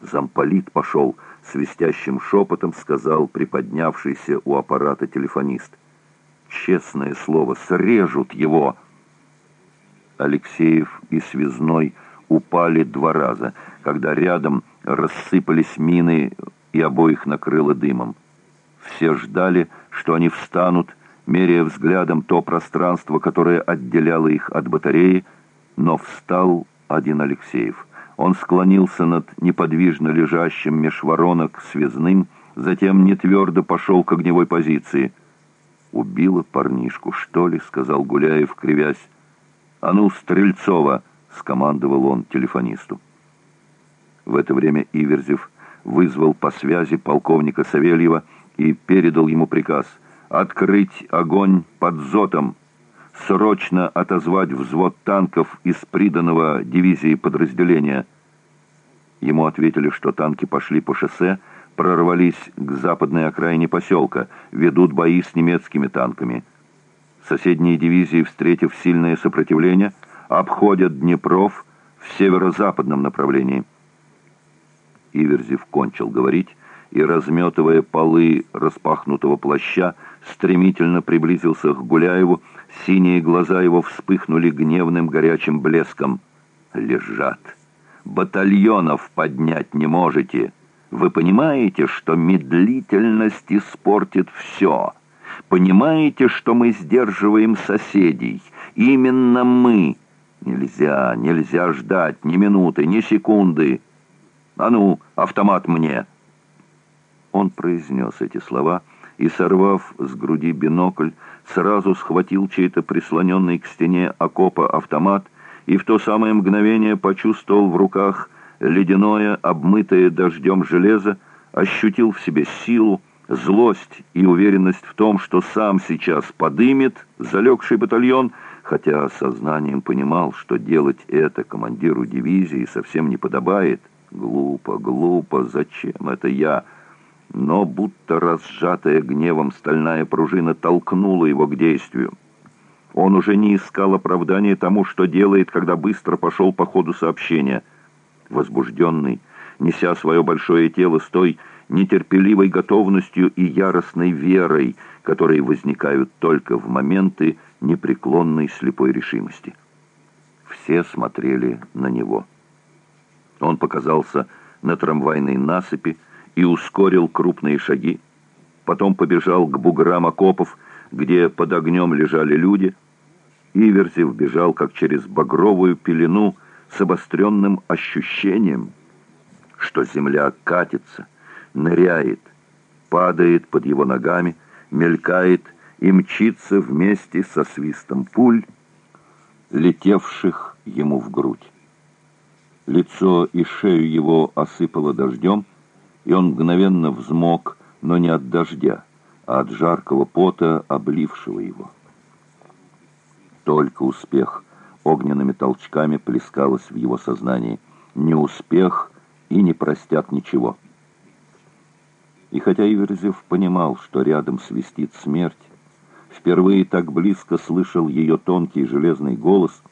Замполит пошел, свистящим шепотом сказал приподнявшийся у аппарата телефонист. «Честное слово, срежут его!» Алексеев и Связной упали два раза, когда рядом рассыпались мины и обоих накрыло дымом. Все ждали, что они встанут, меряя взглядом то пространство, которое отделяло их от батареи, но встал один Алексеев. Он склонился над неподвижно лежащим меж воронок связным, затем нетвердо пошел к огневой позиции. «Убила парнишку, что ли?» — сказал Гуляев, кривясь. «А ну, Стрельцова!» — скомандовал он телефонисту. В это время Иверзев вызвал по связи полковника Савельева и передал ему приказ «Открыть огонь под зотом!» срочно отозвать взвод танков из приданного дивизии подразделения. Ему ответили, что танки пошли по шоссе, прорвались к западной окраине поселка, ведут бои с немецкими танками. Соседние дивизии, встретив сильное сопротивление, обходят Днепров в северо-западном направлении. Иверзев кончил говорить и, разметывая полы распахнутого плаща, стремительно приблизился к Гуляеву, Синие глаза его вспыхнули гневным горячим блеском. «Лежат. Батальонов поднять не можете. Вы понимаете, что медлительность испортит все? Понимаете, что мы сдерживаем соседей? Именно мы. Нельзя, нельзя ждать ни минуты, ни секунды. А ну, автомат мне!» Он произнес эти слова и, сорвав с груди бинокль, сразу схватил чей-то прислоненный к стене окопа автомат и в то самое мгновение почувствовал в руках ледяное, обмытое дождем железо, ощутил в себе силу, злость и уверенность в том, что сам сейчас подымет залегший батальон, хотя сознанием понимал, что делать это командиру дивизии совсем не подобает. Глупо, глупо, зачем это я?» но будто разжатая гневом стальная пружина толкнула его к действию. Он уже не искал оправдания тому, что делает, когда быстро пошел по ходу сообщения. Возбужденный, неся свое большое тело с той нетерпеливой готовностью и яростной верой, которые возникают только в моменты непреклонной слепой решимости. Все смотрели на него. Он показался на трамвайной насыпи, и ускорил крупные шаги. Потом побежал к буграм окопов, где под огнем лежали люди. Иверзев бежал, как через багровую пелену, с обостренным ощущением, что земля катится, ныряет, падает под его ногами, мелькает и мчится вместе со свистом пуль, летевших ему в грудь. Лицо и шею его осыпало дождем, и он мгновенно взмок, но не от дождя, от жаркого пота, облившего его. Только успех огненными толчками плескалось в его сознании. Не успех и не простят ничего. И хотя Иверзев понимал, что рядом свистит смерть, впервые так близко слышал ее тонкий железный голос,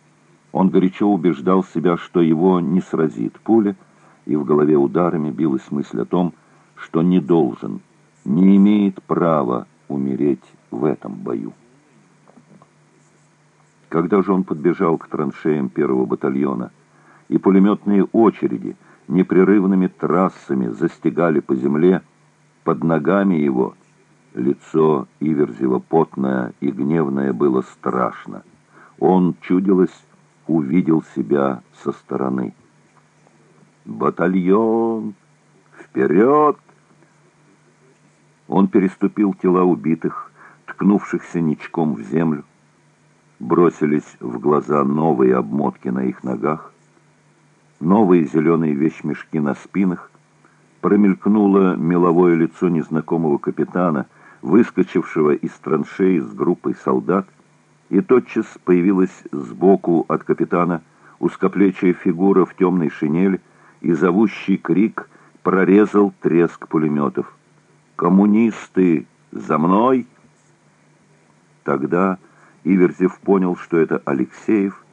он горячо убеждал себя, что его не сразит пуля, и в голове ударами билась мысль о том, что не должен, не имеет права умереть в этом бою. Когда же он подбежал к траншеям первого батальона, и пулеметные очереди непрерывными трассами застигали по земле, под ногами его лицо Иверзева потное и гневное было страшно. Он, чудилось, увидел себя со стороны. «Батальон! Вперед!» Он переступил тела убитых, ткнувшихся ничком в землю. Бросились в глаза новые обмотки на их ногах, новые зеленые вещмешки на спинах. Промелькнуло меловое лицо незнакомого капитана, выскочившего из траншеи с группой солдат, и тотчас появилась сбоку от капитана узкоплечья фигура в темной шинели, и зовущий крик прорезал треск пулеметов. «Коммунисты! За мной!» Тогда Иверзев понял, что это Алексеев,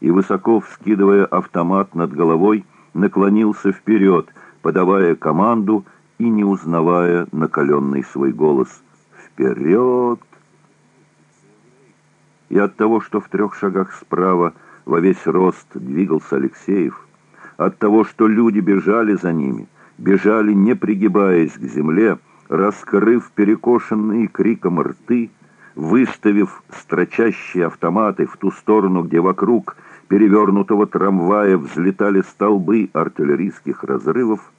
и, высоко вскидывая автомат над головой, наклонился вперед, подавая команду и не узнавая накаленный свой голос «Вперед!». И от того, что в трех шагах справа во весь рост двигался Алексеев, от того, что люди бежали за ними, бежали, не пригибаясь к земле, раскрыв перекошенные криком рты, выставив строчащие автоматы в ту сторону, где вокруг перевернутого трамвая взлетали столбы артиллерийских разрывов,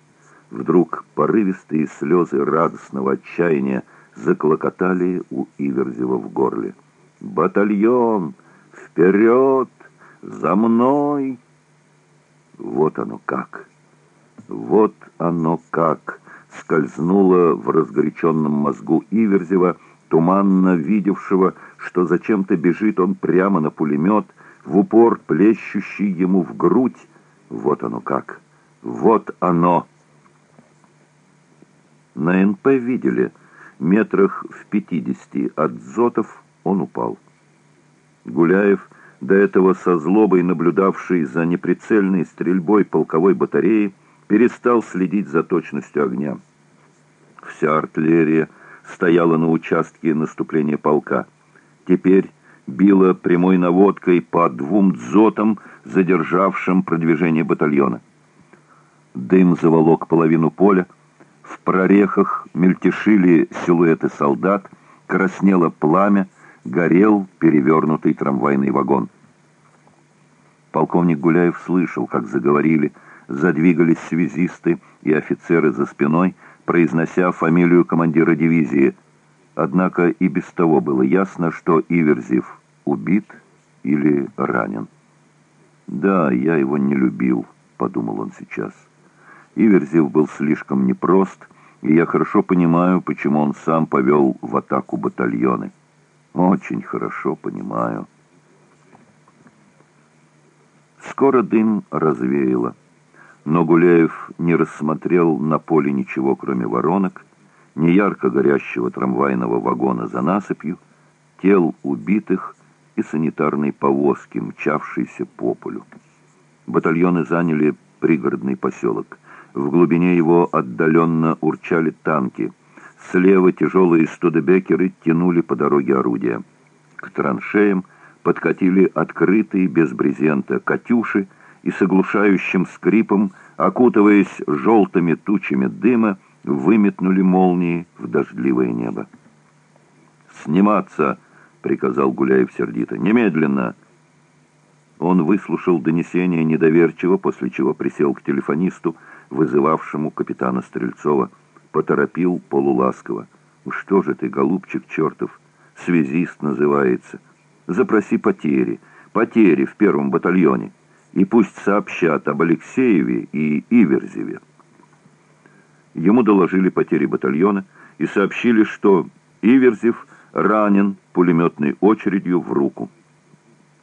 вдруг порывистые слезы радостного отчаяния заклокотали у Иверзева в горле. «Батальон! Вперед! За мной!» Вот оно как! Вот оно как! Скользнуло в разгоряченном мозгу Иверзева, туманно видевшего, что зачем-то бежит он прямо на пулемет, в упор плещущий ему в грудь. Вот оно как! Вот оно! На НП видели, метрах в пятидесяти от Зотов он упал. Гуляев, до этого со злобой наблюдавший за неприцельной стрельбой полковой батареи, перестал следить за точностью огня. Вся артиллерия стояла на участке наступления полка. Теперь била прямой наводкой по двум дзотам, задержавшим продвижение батальона. Дым заволок половину поля, в прорехах мельтешили силуэты солдат, краснело пламя, горел перевернутый трамвайный вагон. Полковник Гуляев слышал, как заговорили, задвигались связисты и офицеры за спиной, произнося фамилию командира дивизии. Однако и без того было ясно, что Иверзев убит или ранен. «Да, я его не любил», — подумал он сейчас. Иверзев был слишком непрост, и я хорошо понимаю, почему он сам повел в атаку батальоны. Очень хорошо понимаю. Скоро дым развеяло, но Гуляев не рассмотрел на поле ничего, кроме воронок, не ярко горящего трамвайного вагона за насыпью, тел убитых и санитарной повозки, мчавшейся по полю. Батальоны заняли пригородный поселок. В глубине его отдаленно урчали танки. Слева тяжелые студебекеры тянули по дороге орудия. К траншеям подкатили открытые без брезента «катюши» и с оглушающим скрипом, окутываясь желтыми тучами дыма, выметнули молнии в дождливое небо. «Сниматься!» — приказал Гуляев сердито. «Немедленно!» Он выслушал донесение недоверчиво, после чего присел к телефонисту, вызывавшему капитана Стрельцова. Поторопил полуласково. «Что же ты, голубчик чертов, связист называется? Запроси потери, потери в первом батальоне, и пусть сообщат об Алексееве и Иверзеве». Ему доложили потери батальона и сообщили, что Иверзев ранен пулеметной очередью в руку.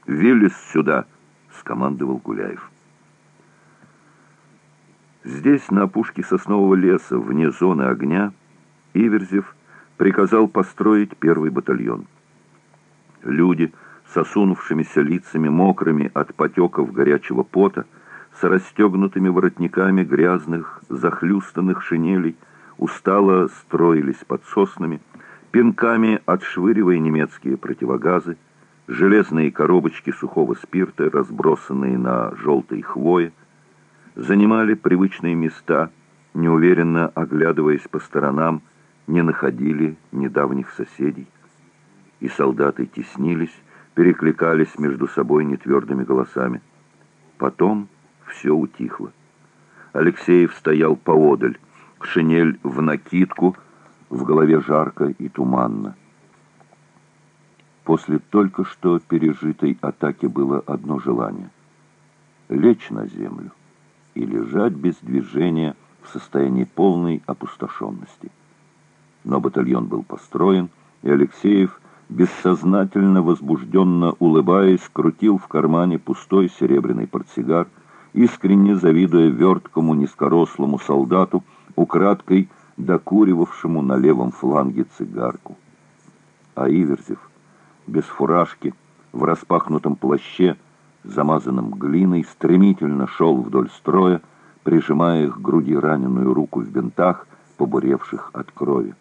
«Виллис сюда!» — скомандовал Гуляев. Здесь, на опушке соснового леса, вне зоны огня, Иверзев приказал построить первый батальон. Люди с осунувшимися лицами, мокрыми от потеков горячего пота, с расстегнутыми воротниками грязных, захлюстанных шинелей, устало строились под соснами, пинками отшвыривая немецкие противогазы, железные коробочки сухого спирта, разбросанные на желтой хвое, занимали привычные места, неуверенно оглядываясь по сторонам, не находили недавних соседей. И солдаты теснились, перекликались между собой нетвердыми голосами. Потом все утихло. Алексеев стоял поодаль, шинель в накидку, в голове жарко и туманно. После только что пережитой атаки было одно желание — лечь на землю и лежать без движения в состоянии полной опустошенности. Но батальон был построен, и Алексеев, бессознательно возбужденно улыбаясь, крутил в кармане пустой серебряный портсигар, искренне завидуя верткому низкорослому солдату, украдкой докуривавшему на левом фланге цигарку. А Иверзев, без фуражки, в распахнутом плаще, замазанным глиной, стремительно шел вдоль строя, прижимая к груди раненую руку в бинтах, побуревших от крови.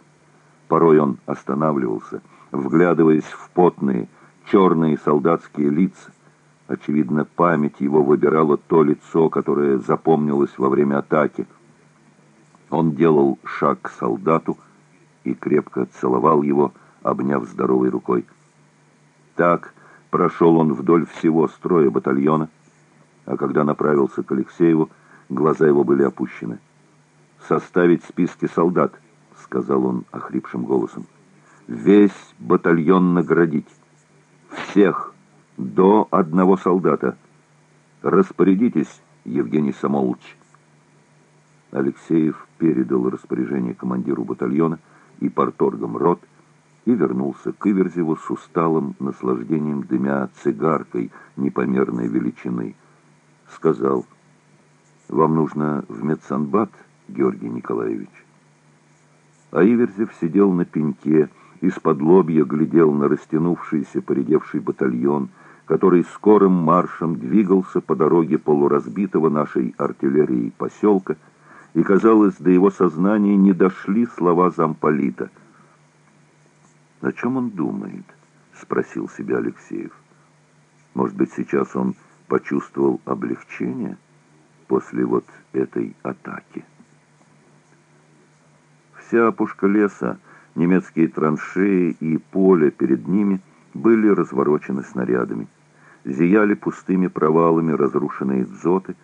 Порой он останавливался, вглядываясь в потные, черные солдатские лица. Очевидно, память его выбирала то лицо, которое запомнилось во время атаки. Он делал шаг к солдату и крепко целовал его, обняв здоровой рукой. Так прошел он вдоль всего строя батальона, а когда направился к Алексееву, глаза его были опущены. «Составить списки солдат», — сказал он охрипшим голосом. «Весь батальон наградить. Всех, до одного солдата. Распорядитесь, Евгений Самолович». Алексеев передал распоряжение командиру батальона и порторгам рот, и вернулся к Иверзеву с усталым наслаждением дымя цигаркой непомерной величины. Сказал, «Вам нужно в медсанбат, Георгий Николаевич?» А Иверзев сидел на пеньке, из-под лобья глядел на растянувшийся, поредевший батальон, который скорым маршем двигался по дороге полуразбитого нашей артиллерии поселка, и, казалось, до его сознания не дошли слова замполита — «О чем он думает?» — спросил себя Алексеев. «Может быть, сейчас он почувствовал облегчение после вот этой атаки?» Вся опушка леса, немецкие траншеи и поле перед ними были разворочены снарядами. Зияли пустыми провалами разрушенные дзоты,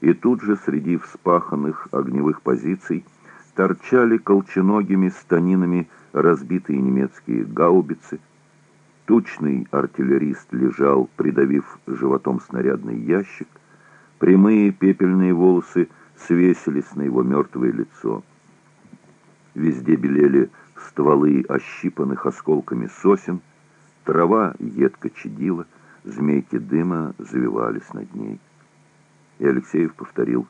и тут же среди вспаханных огневых позиций торчали колченогими станинами разбитые немецкие гаубицы. Тучный артиллерист лежал, придавив животом снарядный ящик. Прямые пепельные волосы свесились на его мертвое лицо. Везде белели стволы ощипанных осколками сосен, трава едко чадила, змейки дыма завивались над ней. И Алексеев повторил,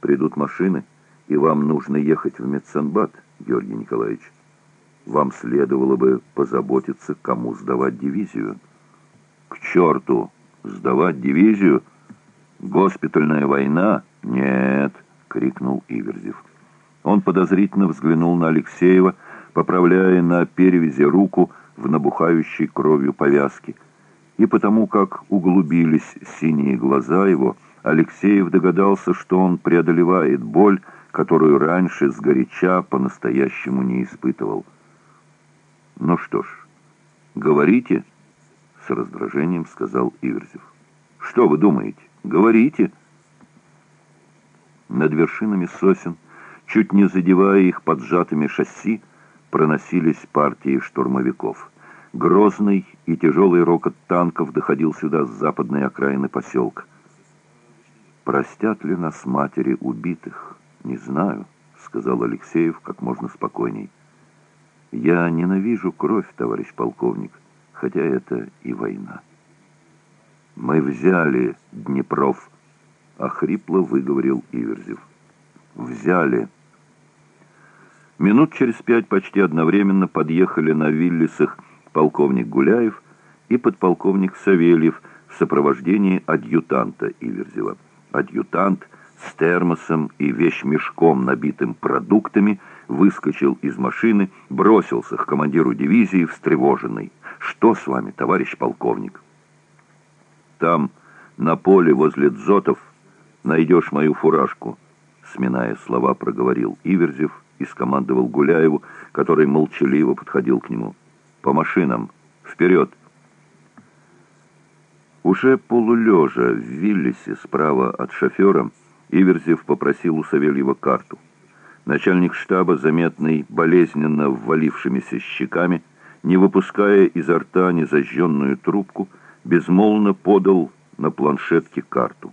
«Придут машины, и вам нужно ехать в Медсанбат, Георгий Николаевич» вам следовало бы позаботиться, кому сдавать дивизию. К черту! Сдавать дивизию? Госпитальная война? Нет! крикнул Иверзев. Он подозрительно взглянул на Алексеева, поправляя на перевязи руку в набухающей кровью повязке. И потому как углубились синие глаза его, Алексеев догадался, что он преодолевает боль, которую раньше сгоряча по-настоящему не испытывал. «Ну что ж, говорите», — с раздражением сказал Иверзев. «Что вы думаете? Говорите». Над вершинами сосен, чуть не задевая их поджатыми шасси, проносились партии штурмовиков. Грозный и тяжелый рокот танков доходил сюда с западной окраины поселка. «Простят ли нас матери убитых? Не знаю», — сказал Алексеев как можно спокойней. Я ненавижу кровь, товарищ полковник, хотя это и война. Мы взяли Днепров, охрипло выговорил Иверзев. Взяли. Минут через пять почти одновременно подъехали на Виллисах полковник Гуляев и подполковник Савельев в сопровождении адъютанта Иверзева. Адъютант с термосом и вещмешком, набитым продуктами, выскочил из машины, бросился к командиру дивизии, встревоженный. «Что с вами, товарищ полковник?» «Там, на поле возле дзотов, найдешь мою фуражку», сминая слова, проговорил Иверзев и скомандовал Гуляеву, который молчаливо подходил к нему. «По машинам! Вперед!» Уже полулежа в Виллисе справа от шофера, Иверзев попросил у Савельева карту. Начальник штаба, заметный болезненно ввалившимися щеками, не выпуская изо рта незажженную трубку, безмолвно подал на планшетке карту.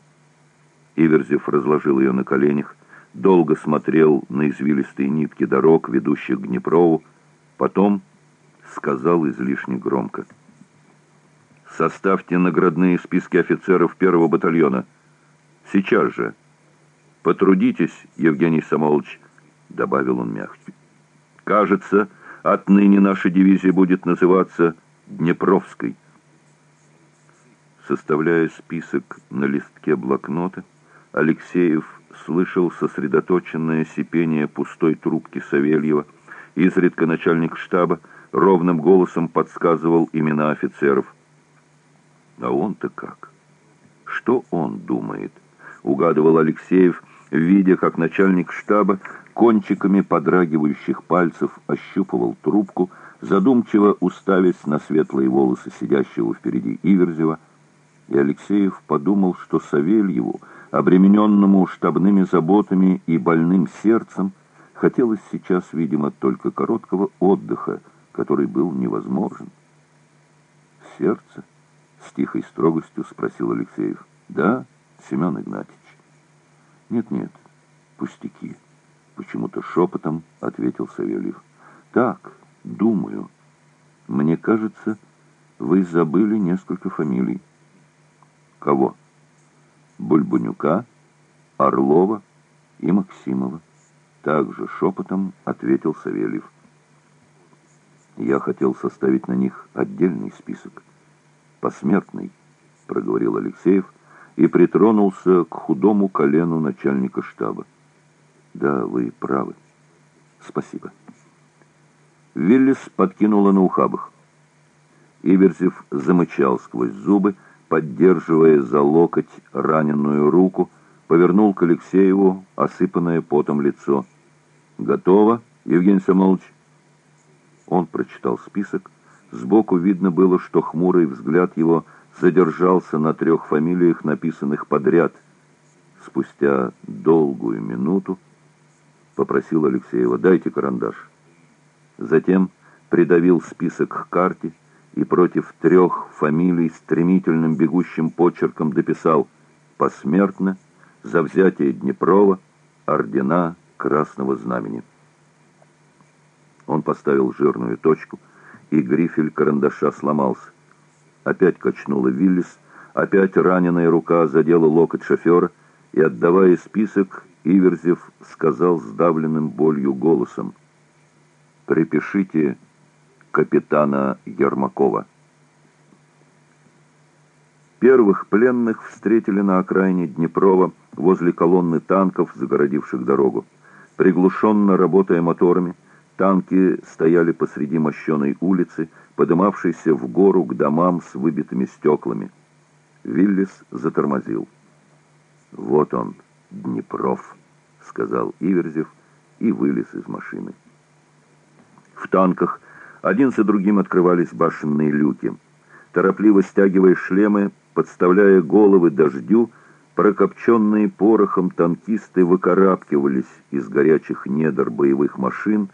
Иверзев разложил ее на коленях, долго смотрел на извилистые нитки дорог, ведущих к Днепрову, потом сказал излишне громко. «Составьте наградные списки офицеров первого батальона. Сейчас же. Потрудитесь, Евгений Самолович, — добавил он мягче. «Кажется, отныне наша дивизия будет называться Днепровской». Составляя список на листке блокнота, Алексеев слышал сосредоточенное сипение пустой трубки Савельева. Изредка начальник штаба ровным голосом подсказывал имена офицеров. А он-то как? Что он думает? Угадывал Алексеев, видя, как начальник штаба кончиками подрагивающих пальцев ощупывал трубку, задумчиво уставясь на светлые волосы сидящего впереди Иверзева, и Алексеев подумал, что Савельеву, обремененному штабными заботами и больным сердцем, хотелось сейчас, видимо, только короткого отдыха, который был невозможен. «Сердце?» — с тихой строгостью спросил Алексеев. «Да, Семен Игнатьевич?» «Нет-нет, пустяки», — почему-то шепотом ответил Савельев. «Так, думаю. Мне кажется, вы забыли несколько фамилий». Кого? Бульбунюка, Орлова и Максимова. Также шепотом ответил Савельев. Я хотел составить на них отдельный список. Посмертный, проговорил Алексеев и притронулся к худому колену начальника штаба. Да, вы правы. Спасибо. Виллис подкинула на ухабах. Иверзев замычал сквозь зубы, поддерживая за локоть раненую руку, повернул к Алексееву осыпанное потом лицо. «Готово, Евгений Самолович?» Он прочитал список. Сбоку видно было, что хмурый взгляд его задержался на трех фамилиях, написанных подряд. Спустя долгую минуту попросил Алексеева «дайте карандаш». Затем придавил список к карте, и против трех фамилий стремительным бегущим почерком дописал «Посмертно, за взятие Днепрова, ордена Красного Знамени». Он поставил жирную точку, и грифель карандаша сломался. Опять качнула Виллис, опять раненая рука задела локоть шофера, и, отдавая список, Иверзев сказал сдавленным болью голосом «Припишите капитана Ермакова. Первых пленных встретили на окраине Днепрова возле колонны танков, загородивших дорогу. Приглушенно работая моторами, танки стояли посреди мощеной улицы, подымавшейся в гору к домам с выбитыми стеклами. Виллис затормозил. «Вот он, Днепров», — сказал Иверзев и вылез из машины. В танках один за другим открывались башенные люки. Торопливо стягивая шлемы, подставляя головы дождю, прокопченные порохом танкисты выкарабкивались из горячих недр боевых машин,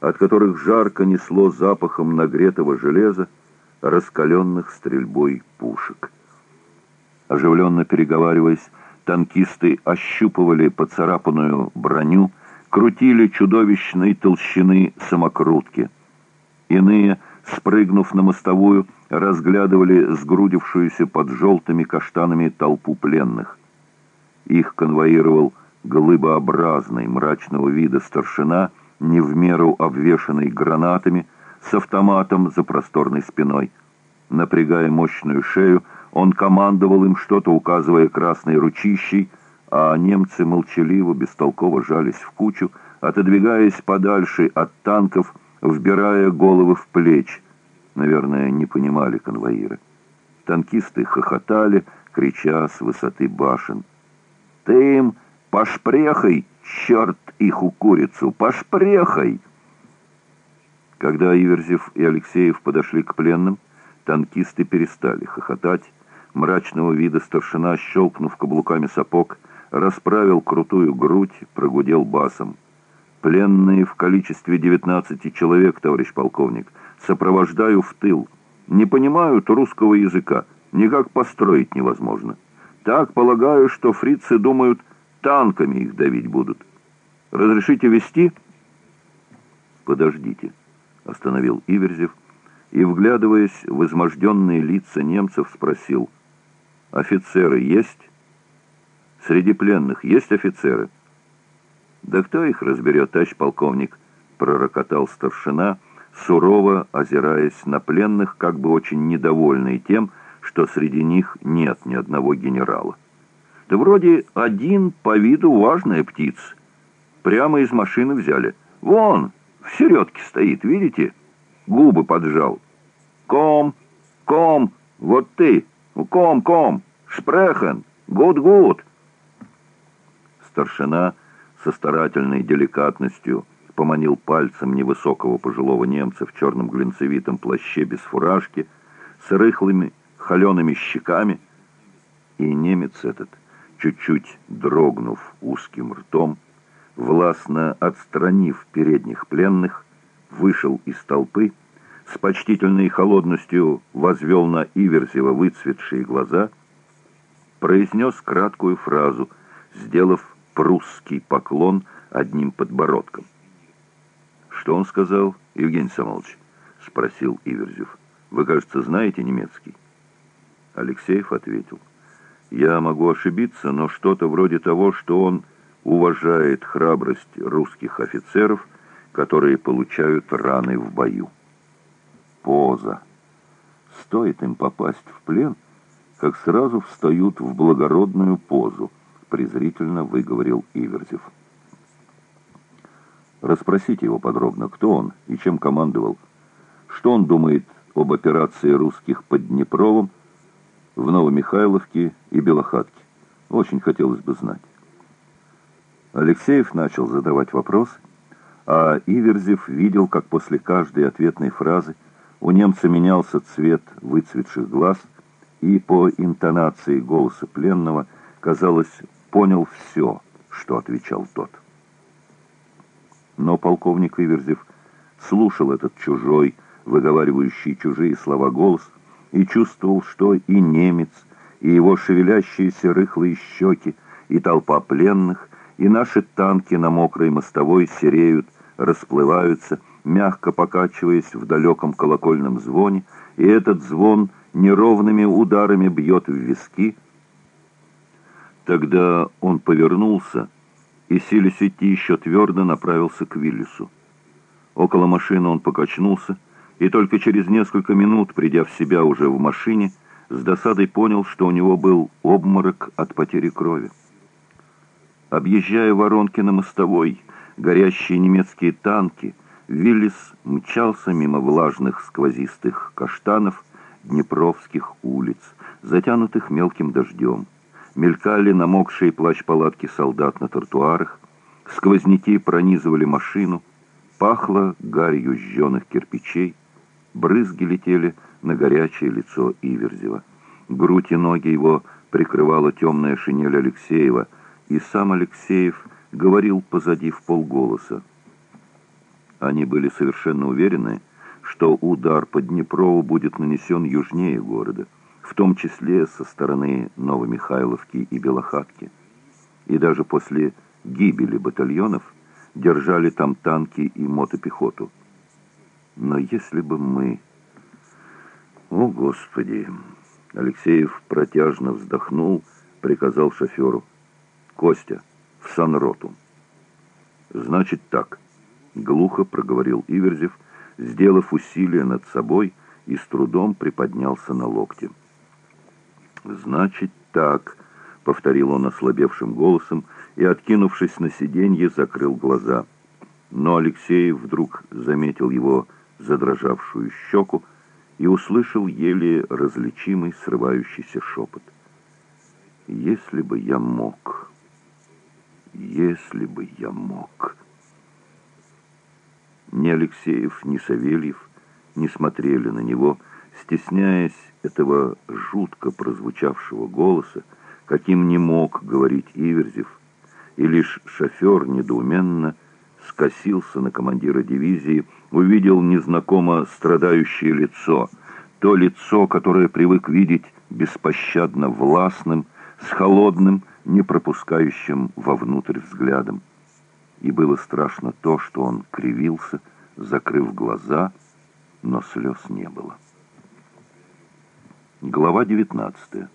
от которых жарко несло запахом нагретого железа, раскаленных стрельбой пушек. Оживленно переговариваясь, танкисты ощупывали поцарапанную броню, крутили чудовищной толщины самокрутки — Иные, спрыгнув на мостовую, разглядывали сгрудившуюся под желтыми каштанами толпу пленных. Их конвоировал глыбообразный, мрачного вида старшина, не в меру обвешанный гранатами, с автоматом за просторной спиной. Напрягая мощную шею, он командовал им что-то, указывая красной ручищей, а немцы молчаливо, бестолково жались в кучу, отодвигаясь подальше от танков, вбирая головы в плеч. Наверное, не понимали конвоиры. Танкисты хохотали, крича с высоты башен. «Ты им пошпрехай, черт их у курицу, пошпрехай!» Когда Иверзев и Алексеев подошли к пленным, танкисты перестали хохотать. Мрачного вида старшина, щелкнув каблуками сапог, расправил крутую грудь, прогудел басом. Пленные в количестве 19 человек, товарищ полковник. Сопровождаю в тыл. Не понимают русского языка. Никак построить невозможно. Так полагаю, что фрицы думают, танками их давить будут. Разрешите вести? Подождите, остановил Иверзев и, вглядываясь в изможденные лица немцев, спросил. Офицеры есть? Среди пленных есть офицеры? «Да кто их разберет, товарищ полковник?» — пророкотал старшина, сурово озираясь на пленных, как бы очень недовольный тем, что среди них нет ни одного генерала. Да вроде один по виду важная птица. Прямо из машины взяли. Вон, в середке стоит, видите? Губы поджал. Komm, komm, вот ты, komm, komm, sprechen, gut-gut. Старшина со старательной деликатностью поманил пальцем невысокого пожилого немца в черном глинцевитом плаще без фуражки, с рыхлыми холеными щеками, и немец этот, чуть-чуть дрогнув узким ртом, властно отстранив передних пленных, вышел из толпы, с почтительной холодностью возвел на Иверзева выцветшие глаза, произнес краткую фразу, сделав прусский поклон одним подбородком. «Что он сказал, Евгений Самолович?» — спросил Иверзев. «Вы, кажется, знаете немецкий?» Алексеев ответил. «Я могу ошибиться, но что-то вроде того, что он уважает храбрость русских офицеров, которые получают раны в бою. Поза. Стоит им попасть в плен, как сразу встают в благородную позу, презрительно выговорил Иверзев. Расспросите его подробно, кто он и чем командовал, что он думает об операции русских под Днепровым, в Новомихайловке и Белохатке. Очень хотелось бы знать. Алексеев начал задавать вопрос, а Иверзев видел, как после каждой ответной фразы у немца менялся цвет выцветших глаз, и по интонации голоса пленного, казалось, понял все, что отвечал тот. Но полковник Иверзев слушал этот чужой, выговаривающий чужие слова голос, и чувствовал, что и немец, и его шевелящиеся рыхлые щеки, и толпа пленных, и наши танки на мокрой мостовой сереют, расплываются, мягко покачиваясь в далеком колокольном звоне, и этот звон неровными ударами бьет в виски. Тогда он повернулся и, силясь идти еще твердо, направился к Виллису. Около машины он покачнулся, и только через несколько минут, придя в себя уже в машине, с досадой понял, что у него был обморок от потери крови. Объезжая воронки на мостовой, горящие немецкие танки, Виллис мчался мимо влажных сквозистых каштанов днепровских улиц, затянутых мелким дождем. Мелькали намокшие плащ-палатки солдат на тротуарах, сквозняки пронизывали машину, пахло гарью жженых кирпичей, брызги летели на горячее лицо Иверзева. Грудь и ноги его прикрывала темная шинель Алексеева, и сам Алексеев говорил позади в полголоса. Они были совершенно уверены, что удар по Днепрову будет нанесен южнее города, в том числе со стороны Новомихайловки и Белохатки. И даже после гибели батальонов держали там танки и мотопехоту. Но если бы мы... О, Господи! Алексеев протяжно вздохнул, приказал шоферу. Костя, в санроту. Значит так, глухо проговорил Иверзев, сделав усилие над собой и с трудом приподнялся на локте. Значит так, повторил он ослабевшим голосом и, откинувшись на сиденье, закрыл глаза. Но Алексеев вдруг заметил его задрожавшую щеку и услышал еле различимый срывающийся шепот. «Если бы я мог, если бы я мог...» Ни Алексеев, ни Савельев не смотрели на него, стесняясь этого жутко прозвучавшего голоса, каким не мог говорить Иверзев, и лишь шофер недоуменно скосился на командира дивизии, увидел незнакомо страдающее лицо, то лицо, которое привык видеть беспощадно властным, с холодным, не пропускающим вовнутрь взглядом. И было страшно то, что он кривился, закрыв глаза, но слез не было. Глава 19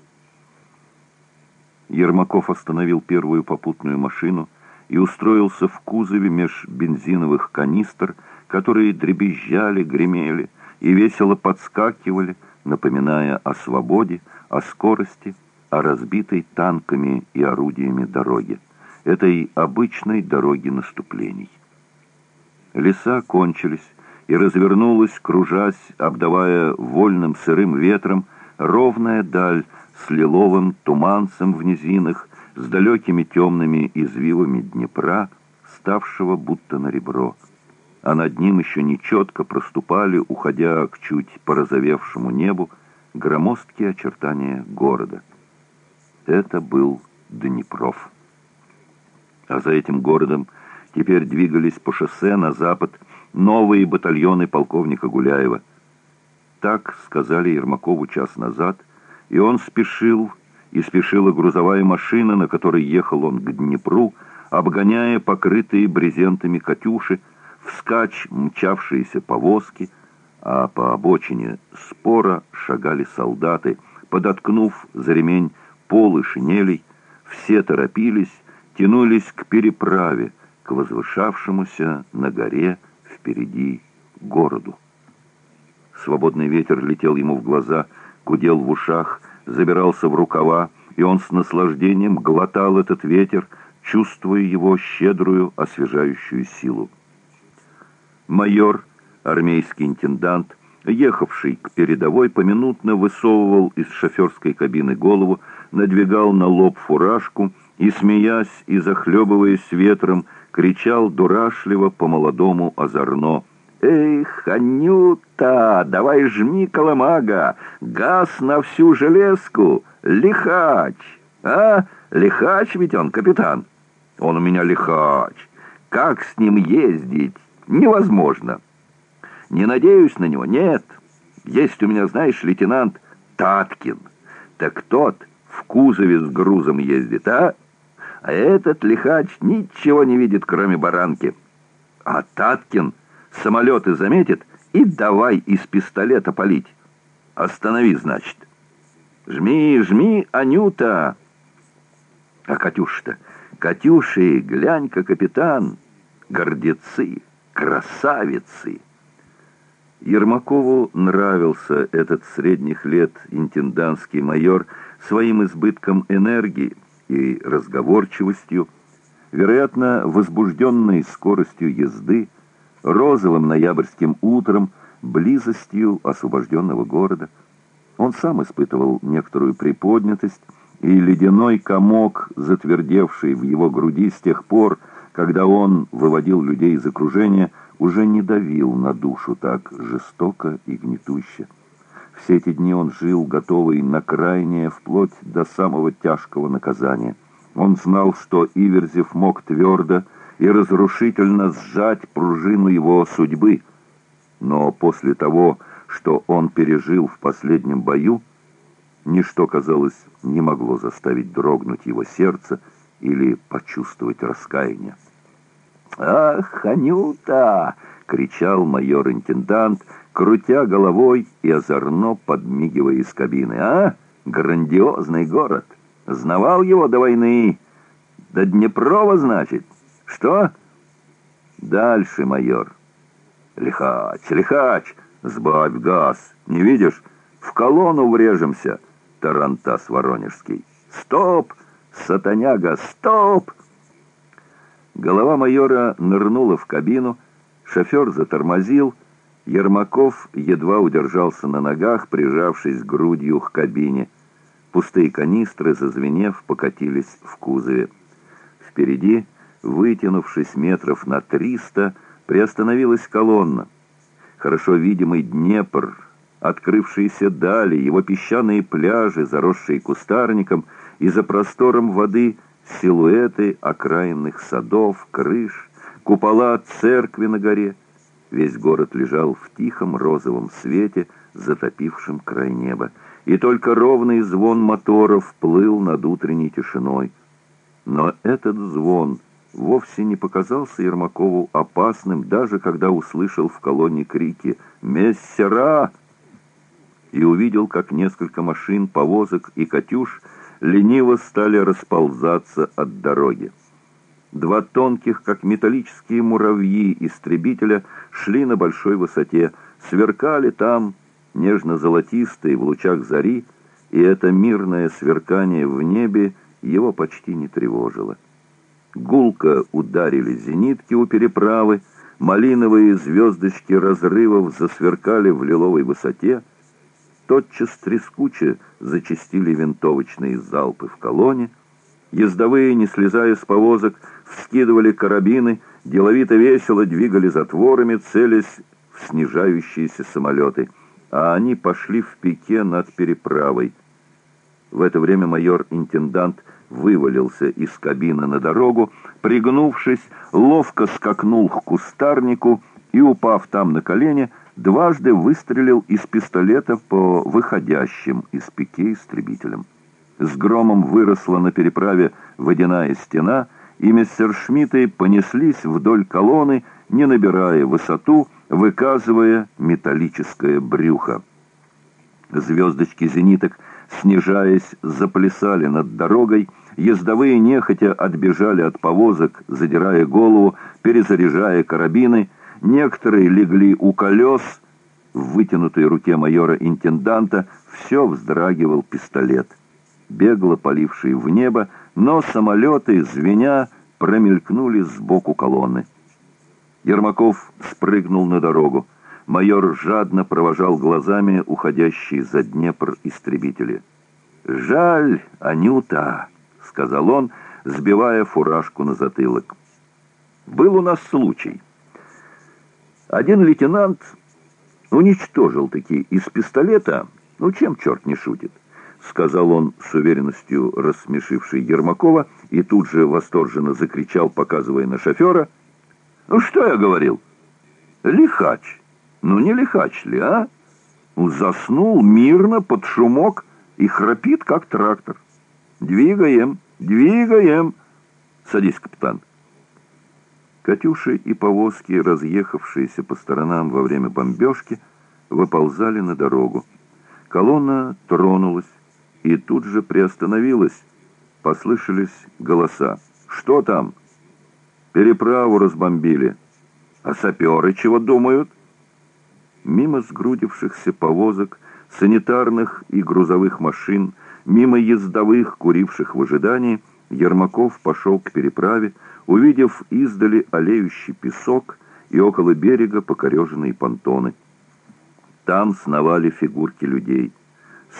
Ермаков остановил первую попутную машину и устроился в кузове меж бензиновых канистр, которые дребезжали, гремели и весело подскакивали, напоминая о свободе, о скорости о разбитой танками и орудиями дороге, этой обычной дороге наступлений. Леса кончились, и развернулась, кружась, обдавая вольным сырым ветром, ровная даль с лиловым туманцем в низинах, с далекими темными извивами Днепра, ставшего будто на ребро. А над ним еще нечетко проступали, уходя к чуть порозовевшему небу, громоздкие очертания города. Это был Днепров. А за этим городом теперь двигались по шоссе на запад новые батальоны полковника Гуляева. Так сказали Ермакову час назад, и он спешил, и спешила грузовая машина, на которой ехал он к Днепру, обгоняя покрытые брезентами «Катюши», вскачь мчавшиеся повозки, а по обочине спора шагали солдаты, подоткнув за ремень полы шинелей, все торопились, тянулись к переправе, к возвышавшемуся на горе впереди городу. Свободный ветер летел ему в глаза, гудел в ушах, забирался в рукава, и он с наслаждением глотал этот ветер, чувствуя его щедрую освежающую силу. Майор, армейский интендант, ехавший к передовой, поминутно высовывал из шоферской кабины голову, надвигал на лоб фуражку и, смеясь и захлебываясь ветром, кричал дурашливо по-молодому озорно. «Эх, Анюта, давай жми коломага, газ на всю железку, лихач! А, лихач ведь он, капитан? Он у меня лихач. Как с ним ездить? Невозможно. Не надеюсь на него, нет. Есть у меня, знаешь, лейтенант Таткин. Так тот в кузове с грузом ездит, а? А этот лихач ничего не видит, кроме баранки. А Таткин самолеты заметит и давай из пистолета палить. Останови, значит. Жми, жми, Анюта. А Катюша-то, Катюши, глянь-ка, капитан, гордецы, красавицы. Ермакову нравился этот средних лет интендантский майор своим избытком энергии, и разговорчивостью, вероятно, возбужденной скоростью езды, розовым ноябрьским утром, близостью освобожденного города. Он сам испытывал некоторую приподнятость, и ледяной комок, затвердевший в его груди с тех пор, когда он выводил людей из окружения, уже не давил на душу так жестоко и гнетуще. Все эти дни он жил, готовый на крайнее, вплоть до самого тяжкого наказания. Он знал, что Иверзев мог твердо и разрушительно сжать пружину его судьбы. Но после того, что он пережил в последнем бою, ничто, казалось, не могло заставить дрогнуть его сердце или почувствовать раскаяние. «Ах, Анюта!» — кричал майор-интендант — крутя головой и озорно подмигивая из кабины. «А? Грандиозный город! Знавал его до войны! До Днепрова, значит? Что?» «Дальше, майор!» «Лихач, лихач! Сбавь газ! Не видишь? В колонну врежемся!» Тарантас Воронежский. «Стоп! Сатаняга, стоп!» Голова майора нырнула в кабину, шофер затормозил, Ермаков едва удержался на ногах, прижавшись грудью к кабине. Пустые канистры, зазвенев, покатились в кузове. Впереди, вытянувшись метров на триста, приостановилась колонна. Хорошо видимый Днепр, открывшиеся дали, его песчаные пляжи, заросшие кустарником, и за простором воды силуэты окраинных садов, крыш, купола церкви на горе — Весь город лежал в тихом розовом свете, затопившем край неба, и только ровный звон моторов плыл над утренней тишиной. Но этот звон вовсе не показался Ермакову опасным, даже когда услышал в колонне крики «Мессера!» и увидел, как несколько машин, повозок и «Катюш» лениво стали расползаться от дороги. Два тонких, как металлические муравьи истребителя, шли на большой высоте, сверкали там, нежно-золотистые в лучах зари, и это мирное сверкание в небе его почти не тревожило. Гулко ударили зенитки у переправы, малиновые звездочки разрывов засверкали в лиловой высоте, тотчас трескуче зачастили винтовочные залпы в колонне, ездовые, не слезая с повозок, вскидывали карабины, деловито весело двигали затворами, целясь в снижающиеся самолеты, а они пошли в пике над переправой. В это время майор-интендант вывалился из кабины на дорогу, пригнувшись, ловко скакнул к кустарнику и, упав там на колени, дважды выстрелил из пистолета по выходящим из пике истребителям. С громом выросла на переправе водяная стена, и мессершмитты понеслись вдоль колонны, не набирая высоту, выказывая металлическое брюхо. Звездочки зениток, снижаясь, заплясали над дорогой, ездовые нехотя отбежали от повозок, задирая голову, перезаряжая карабины, некоторые легли у колес, в вытянутой руке майора-интенданта все вздрагивал пистолет. Бегло поливший в небо, но самолеты, звеня, промелькнули сбоку колонны. Ермаков спрыгнул на дорогу. Майор жадно провожал глазами уходящие за Днепр истребители. «Жаль, Анюта!» — сказал он, сбивая фуражку на затылок. «Был у нас случай. Один лейтенант уничтожил таки из пистолета, ну чем черт не шутит, сказал он с уверенностью рассмешивший Ермакова и тут же восторженно закричал, показывая на шофера — ну, что я говорил? Лихач. Ну, не лихач ли, а? Заснул мирно под шумок и храпит, как трактор. Двигаем, двигаем. Садись, капитан. Катюши и повозки, разъехавшиеся по сторонам во время бомбежки, выползали на дорогу. Колонна тронулась и тут же приостановилась. Послышались голоса. «Что там?» Переправу разбомбили. А саперы чего думают? Мимо сгрудившихся повозок, санитарных и грузовых машин, мимо ездовых, куривших в ожидании, Ермаков пошел к переправе, увидев издали олеющий песок и около берега покореженные понтоны. Там сновали фигурки людей.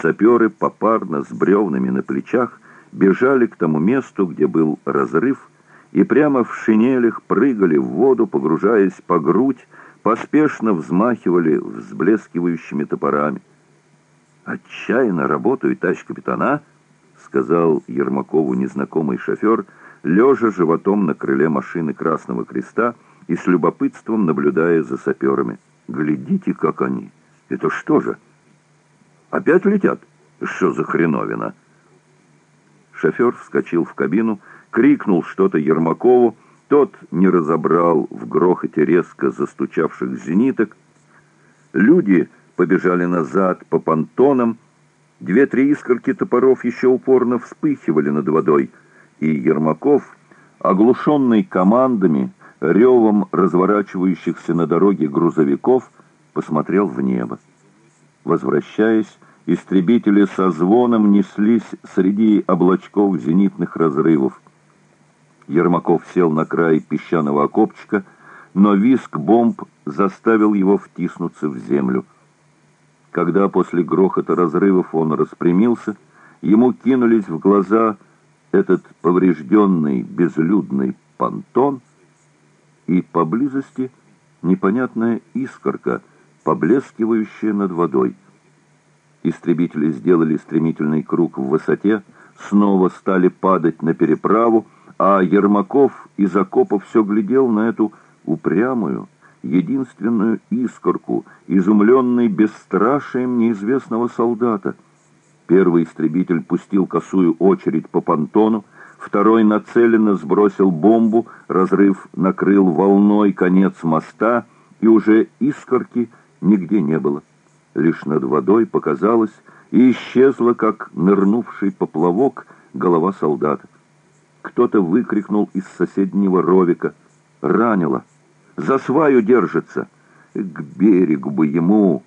Саперы попарно с бревнами на плечах бежали к тому месту, где был разрыв, и прямо в шинелях прыгали в воду, погружаясь по грудь, поспешно взмахивали взблескивающими топорами. «Отчаянно работаю, товарищ капитана», — сказал Ермакову незнакомый шофер, лежа животом на крыле машины Красного Креста и с любопытством наблюдая за саперами. «Глядите, как они! Это что же? Опять летят? Что за хреновина?» Шофер вскочил в кабину, — крикнул что-то Ермакову, тот не разобрал в грохоте резко застучавших зениток. Люди побежали назад по понтонам, две-три искорки топоров еще упорно вспыхивали над водой, и Ермаков, оглушенный командами, ревом разворачивающихся на дороге грузовиков, посмотрел в небо. Возвращаясь, истребители со звоном неслись среди облачков зенитных разрывов. Ермаков сел на край песчаного окопчика, но виск бомб заставил его втиснуться в землю. Когда после грохота разрывов он распрямился, ему кинулись в глаза этот поврежденный безлюдный понтон и поблизости непонятная искорка, поблескивающая над водой. Истребители сделали стремительный круг в высоте, снова стали падать на переправу, а Ермаков из окопа все глядел на эту упрямую, единственную искорку, изумленный бесстрашием неизвестного солдата. Первый истребитель пустил косую очередь по понтону, второй нацеленно сбросил бомбу, разрыв накрыл волной конец моста, и уже искорки нигде не было. Лишь над водой показалось и исчезла, как нырнувший поплавок, голова солдата. Кто-то выкрикнул из соседнего ровика. «Ранило! За сваю держится! К берегу бы ему!»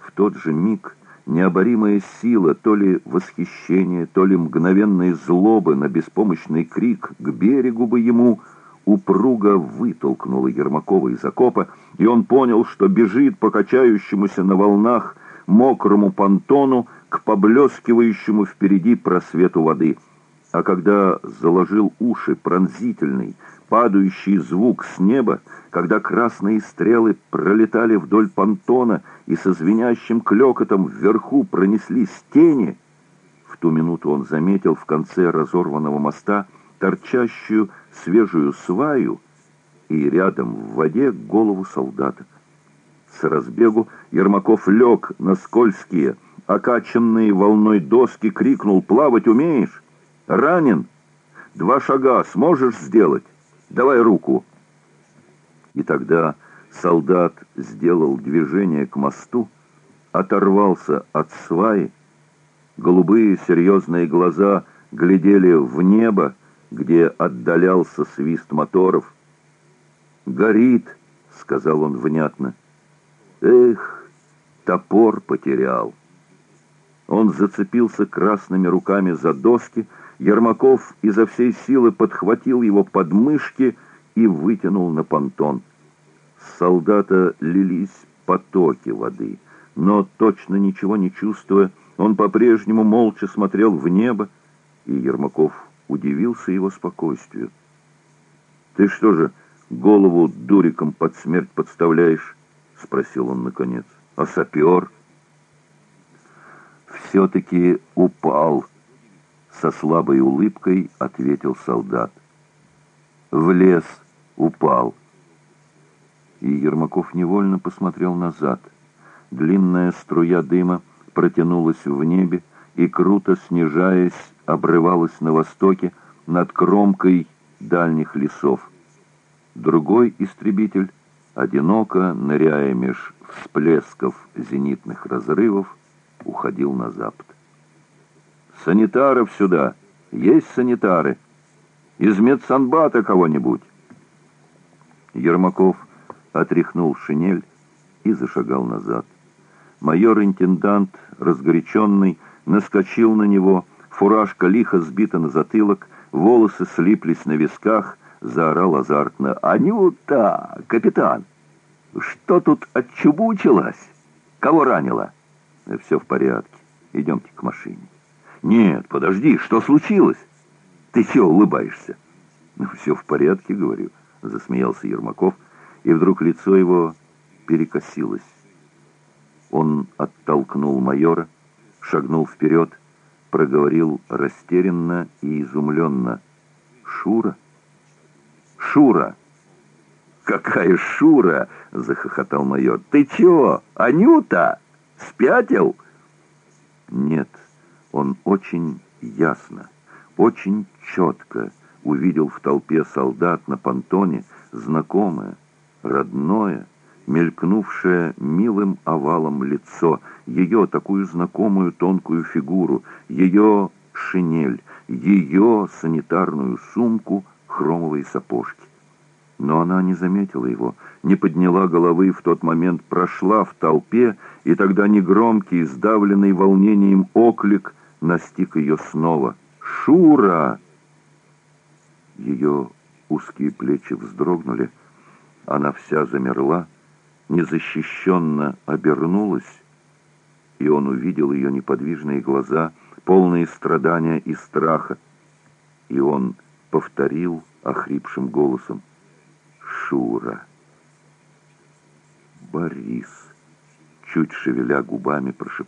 В тот же миг необоримая сила, то ли восхищение, то ли мгновенной злобы на беспомощный крик к берегу бы ему упруго вытолкнула Ермакова из окопа, и он понял, что бежит по качающемуся на волнах мокрому понтону к поблескивающему впереди просвету воды. А когда заложил уши пронзительный, падающий звук с неба, когда красные стрелы пролетали вдоль понтона и со звенящим клёкотом вверху пронеслись тени, в ту минуту он заметил в конце разорванного моста торчащую свежую сваю и рядом в воде голову солдата. С разбегу Ермаков лег на скользкие, окачанные волной доски, крикнул «Плавать умеешь? Ранен? Два шага сможешь сделать? Давай руку!» И тогда солдат сделал движение к мосту, оторвался от сваи, голубые серьезные глаза глядели в небо, где отдалялся свист моторов. «Горит», — сказал он внятно. «Эх, топор потерял». Он зацепился красными руками за доски, Ермаков изо всей силы подхватил его подмышки и вытянул на понтон. С солдата лились потоки воды, но, точно ничего не чувствуя, он по-прежнему молча смотрел в небо, и Ермаков удивился его спокойствию. «Ты что же, голову дуриком под смерть подставляешь?» — спросил он наконец. «А сапер?» «Все-таки упал», — со слабой улыбкой ответил солдат. «В лес упал». И Ермаков невольно посмотрел назад. Длинная струя дыма протянулась в небе и, круто снижаясь, обрывалась на востоке над кромкой дальних лесов. Другой истребитель, одиноко ныряя меж всплесков зенитных разрывов, уходил на запад. «Санитаров сюда! Есть санитары! Из медсанбата кого-нибудь!» Ермаков отряхнул шинель и зашагал назад. Майор-интендант, разгоряченный, наскочил на него, фуражка лихо сбита на затылок, волосы слиплись на висках, заорал азартно. «Анюта, капитан, что тут отчубучилась? Кого ранила?» «Все в порядке. Идемте к машине». «Нет, подожди, что случилось? Ты чего улыбаешься?» «Ну, все в порядке, — говорю», — засмеялся Ермаков, и вдруг лицо его перекосилось. Он оттолкнул майора, шагнул вперед, проговорил растерянно и изумленно. «Шура? Шура!» «Какая Шура?» — захохотал майор. «Ты чего, Анюта? Спятил?» Нет, он очень ясно, очень четко увидел в толпе солдат на понтоне знакомое, родное, мелькнувшее милым овалом лицо, ее такую знакомую тонкую фигуру, ее шинель, ее санитарную сумку, хромовые сапожки. Но она не заметила его, не подняла головы в тот момент, прошла в толпе, и тогда негромкий, сдавленный волнением оклик настиг ее снова. «Шура!» Ее узкие плечи вздрогнули, она вся замерла, незащищенно обернулась, и он увидел ее неподвижные глаза, полные страдания и страха. И он повторил охрипшим голосом «Шура». «Борис», чуть шевеля губами, прошептал.